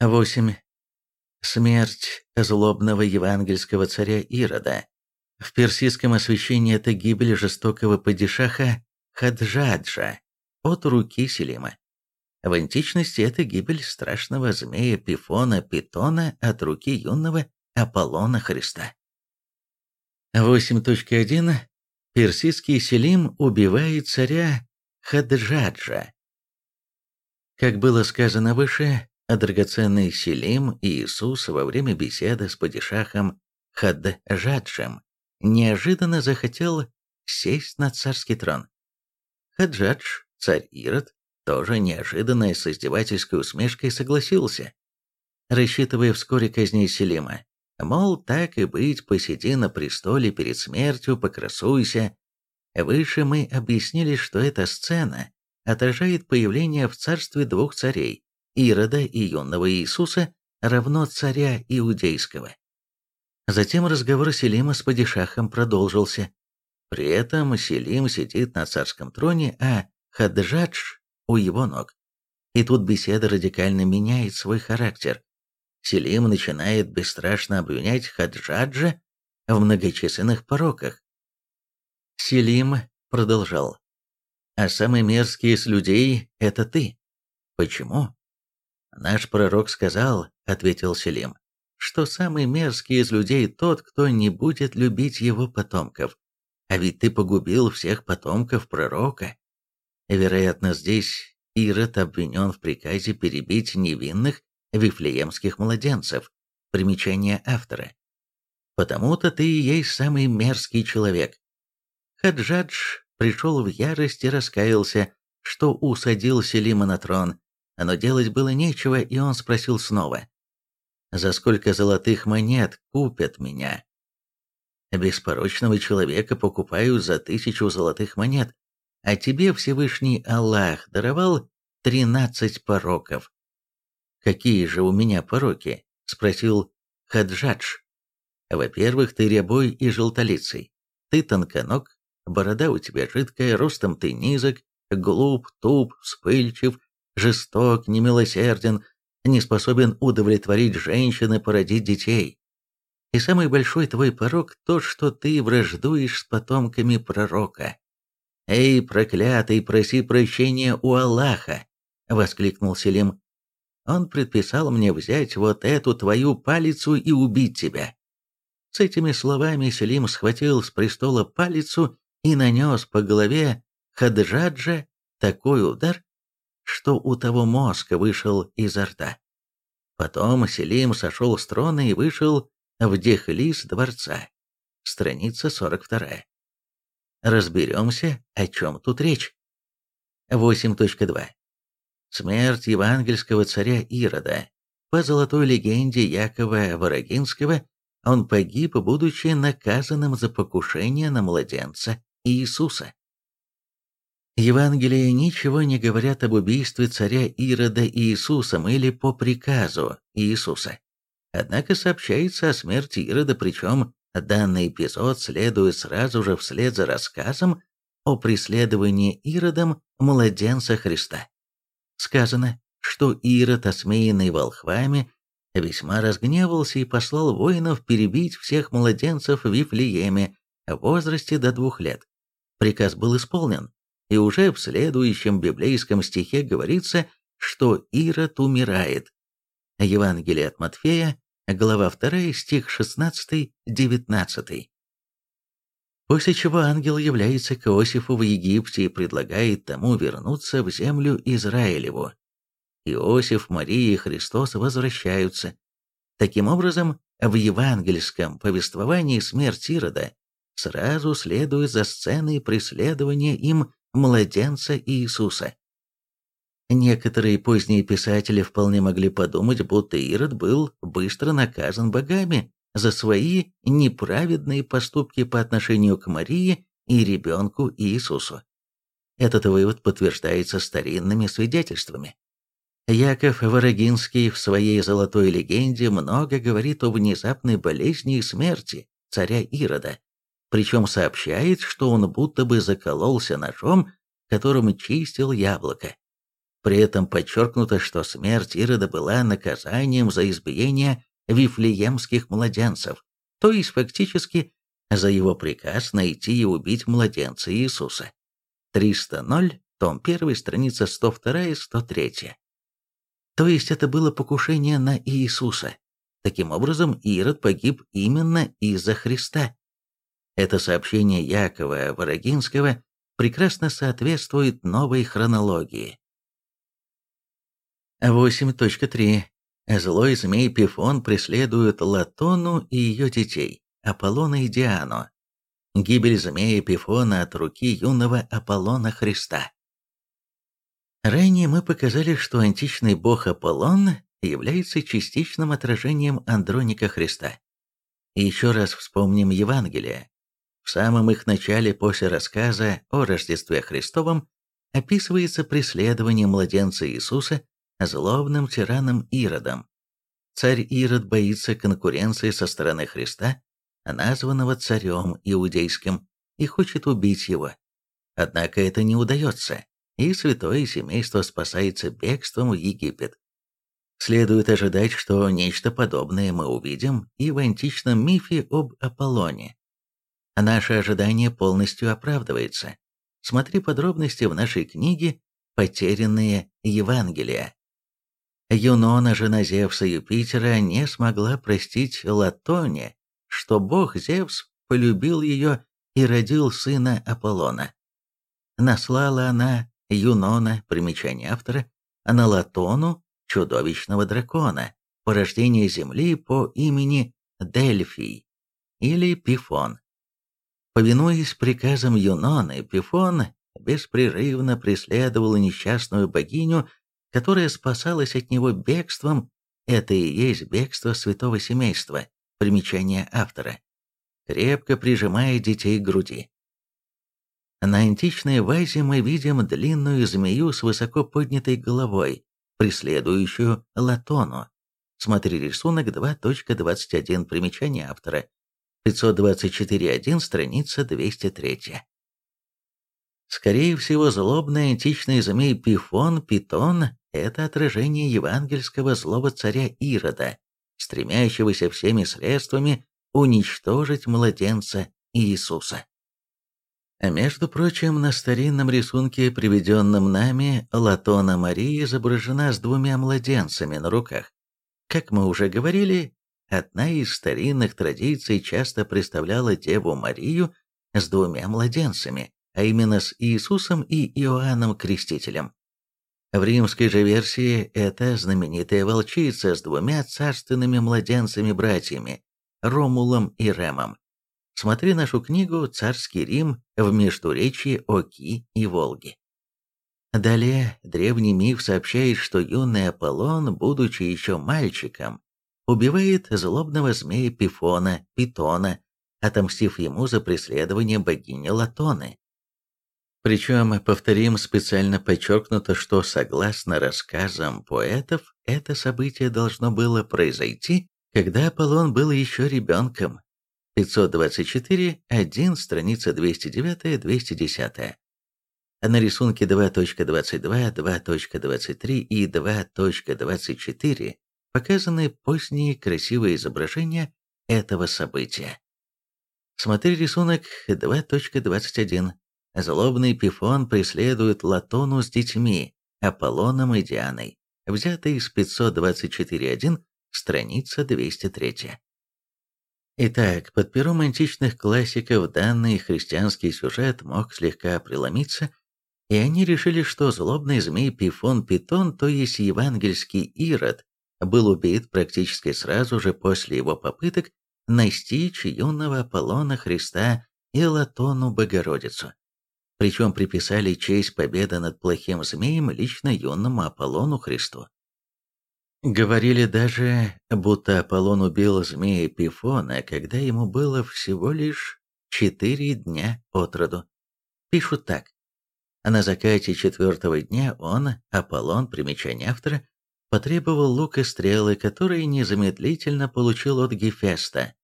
8. Смерть злобного евангельского царя Ирода. В персидском освящении это гибель жестокого падишаха Хаджаджа от руки Селима. В античности это гибель страшного змея Пифона Питона от руки юного Аполлона Христа. 8.1. Персидский Селим убивает царя Хаджаджа. Как было сказано выше, а драгоценный Селим и Иисус во время беседы с падишахом Хаджаджем неожиданно захотел сесть на царский трон. Хаджадж, царь Ирод, тоже неожиданно с издевательской усмешкой согласился, рассчитывая вскоре казнить Селима. Мол, так и быть, посиди на престоле перед смертью, покрасуйся. Выше мы объяснили, что эта сцена отражает появление в царстве двух царей, Ирода и юного Иисуса, равно царя иудейского. Затем разговор Селима с падишахом продолжился. При этом Селим сидит на царском троне, а Хаджадж у его ног. И тут беседа радикально меняет свой характер. Селим начинает бесстрашно обвинять Хаджаджа в многочисленных пороках. Селим продолжал. «А самый мерзкий из людей — это ты. Почему?» «Наш пророк сказал, — ответил Селим, — что самый мерзкий из людей тот, кто не будет любить его потомков. А ведь ты погубил всех потомков пророка. Вероятно, здесь Ирод обвинен в приказе перебить невинных вифлеемских младенцев. Примечание автора. Потому-то ты и есть самый мерзкий человек. Хаджадж пришел в ярость и раскаялся, что усадил Селима на трон, но делать было нечего, и он спросил снова. «За сколько золотых монет купят меня?» «Беспорочного человека покупают за тысячу золотых монет, а тебе Всевышний Аллах даровал тринадцать пороков. «Какие же у меня пороки?» – спросил Хаджадж. «Во-первых, ты рябой и желтолицый. Ты тонконог, борода у тебя жидкая, ростом ты низок, глуп, туп, вспыльчив, жесток, немилосерден, не способен удовлетворить женщин и породить детей. И самый большой твой порок – то, что ты враждуешь с потомками пророка. «Эй, проклятый, проси прощения у Аллаха!» — воскликнул Селим. «Он предписал мне взять вот эту твою палицу и убить тебя». С этими словами Селим схватил с престола палицу и нанес по голове Хаджаджа такой удар, что у того мозг вышел изо рта. Потом Селим сошел с трона и вышел в дехлис дворца. Страница 42. Разберемся, о чем тут речь. 8.2. Смерть евангельского царя Ирода. По золотой легенде Якова Ворогинского, он погиб, будучи наказанным за покушение на младенца Иисуса. Евангелия ничего не говорят об убийстве царя Ирода Иисусом или по приказу Иисуса. Однако сообщается о смерти Ирода, причем Данный эпизод следует сразу же вслед за рассказом о преследовании Иродом младенца Христа. Сказано, что Ирод, осмеянный волхвами, весьма разгневался и послал воинов перебить всех младенцев в Вифлееме в возрасте до двух лет. Приказ был исполнен, и уже в следующем библейском стихе говорится, что Ирод умирает. Евангелие от Матфея, глава 2, стих 16-19. После чего ангел является к Иосифу в Египте и предлагает тому вернуться в землю Израилеву. Иосиф, Мария и Христос возвращаются. Таким образом, в евангельском повествовании смерть Ирода сразу следует за сценой преследования им младенца Иисуса. Некоторые поздние писатели вполне могли подумать, будто Ирод был быстро наказан богами за свои неправедные поступки по отношению к Марии и ребенку Иисусу. Этот вывод подтверждается старинными свидетельствами. Яков Ворогинский в своей «Золотой легенде» много говорит о внезапной болезни и смерти царя Ирода, причем сообщает, что он будто бы закололся ножом, которым чистил яблоко. При этом подчеркнуто, что смерть Ирода была наказанием за избиение вифлеемских младенцев, то есть фактически за его приказ найти и убить младенца Иисуса. 300.0, том 1, страница 102 и 103. То есть это было покушение на Иисуса. Таким образом, Ирод погиб именно из-за Христа. Это сообщение Якова Ворогинского прекрасно соответствует новой хронологии. 8.3. Злой змей Пифон преследует Латону и ее детей, Аполлона и Диану. Гибель змея Пифона от руки юного Аполлона Христа. Ранее мы показали, что античный бог Аполлон является частичным отражением Андроника Христа. Еще раз вспомним Евангелие. В самом их начале после рассказа о Рождестве Христовом описывается преследование младенца Иисуса злобным тираном Иродом. Царь Ирод боится конкуренции со стороны Христа, названного царем иудейским, и хочет убить его. Однако это не удается, и святое семейство спасается бегством в Египет. Следует ожидать, что нечто подобное мы увидим и в античном мифе об Аполлоне. Наше ожидание полностью оправдывается. Смотри подробности в нашей книге «Потерянные Евангелия». Юнона, жена Зевса Юпитера, не смогла простить Латоне, что бог Зевс полюбил ее и родил сына Аполлона. Наслала она Юнона, примечание автора, на Латону, чудовищного дракона, порождение Земли по имени Дельфий или Пифон. Повинуясь приказам Юноны, Пифон беспрерывно преследовал несчастную богиню которая спасалась от него бегством, это и есть бегство святого семейства, примечание автора, крепко прижимая детей к груди. На античной вазе мы видим длинную змею с высоко поднятой головой, преследующую Латону. Смотри рисунок 2.21, примечание автора, 524.1, страница 203. Скорее всего, злобный античный змей Пифон, Питон – это отражение евангельского злого царя Ирода, стремящегося всеми средствами уничтожить младенца Иисуса. А между прочим, на старинном рисунке, приведенном нами, Латона Мария изображена с двумя младенцами на руках. Как мы уже говорили, одна из старинных традиций часто представляла Деву Марию с двумя младенцами, а именно с Иисусом и Иоанном Крестителем. В римской же версии это знаменитая волчица с двумя царственными младенцами-братьями, Ромулом и Ремом. Смотри нашу книгу «Царский Рим в междуречии Оки и Волги». Далее древний миф сообщает, что юный Аполлон, будучи еще мальчиком, убивает злобного змея Пифона, Питона, отомстив ему за преследование богини Латоны. Причем, повторим, специально подчеркнуто, что согласно рассказам поэтов, это событие должно было произойти, когда Аполлон был еще ребенком. 524, 1, страница 209-210. На рисунке 2.22, 2.23 и 2.24 показаны поздние красивые изображения этого события. Смотри рисунок 2.21. Злобный Пифон преследует Латону с детьми, Аполлоном и Дианой, взятый из 524.1, страница 203. Итак, под пером античных классиков данный христианский сюжет мог слегка преломиться, и они решили, что злобный змей Пифон Питон, то есть евангельский Ирод, был убит практически сразу же после его попыток настичь юного Аполлона Христа и Латону Богородицу причем приписали честь победы над плохим змеем лично юному Аполлону Христу. Говорили даже, будто Аполлон убил змея Пифона, когда ему было всего лишь четыре дня от роду. Пишут так. На закате четвертого дня он, Аполлон, примечание автора, потребовал лук и стрелы, которые незамедлительно получил от Гефеста.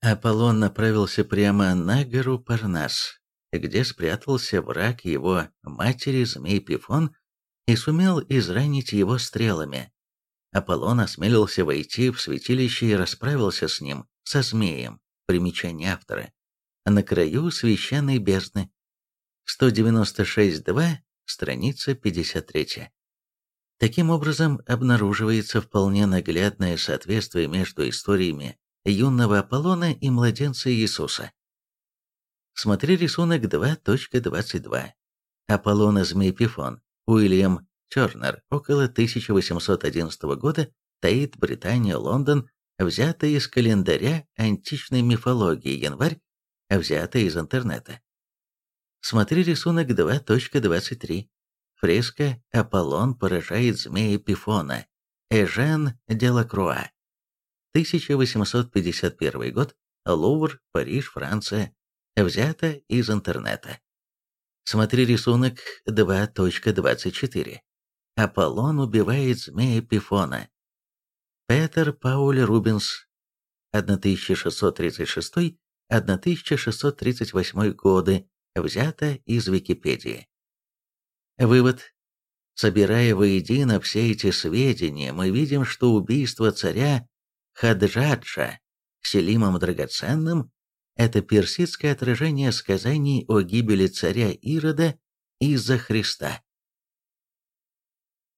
Аполлон направился прямо на гору Парнас, где спрятался враг его матери Змей Пифон, и сумел изранить его стрелами. Аполлон осмелился войти в святилище и расправился с ним, со змеем, примечание автора, на краю священной бездны. 196.2, страница 53. Таким образом, обнаруживается вполне наглядное соответствие между историями юного Аполлона и младенца Иисуса. Смотри рисунок 2.22. Аполлон и Змей Пифон. Уильям Тернер. Около 1811 года. Тейт, Британия, Лондон. Взято из календаря античной мифологии. Январь. Взято из интернета. Смотри рисунок 2.23. Фреска «Аполлон поражает змея Пифона». Эжен Делакруа. 1851 год. Лувр, Париж, Франция. Взято из интернета. Смотри рисунок 2.24. Аполлон убивает змея Пифона. Петер Пауль Рубинс. 1636-1638 годы. Взято из Википедии. Вывод. Собирая воедино все эти сведения, мы видим, что убийство царя Хаджаджа Селимом Драгоценным – это персидское отражение сказаний о гибели царя Ирода из-за Христа.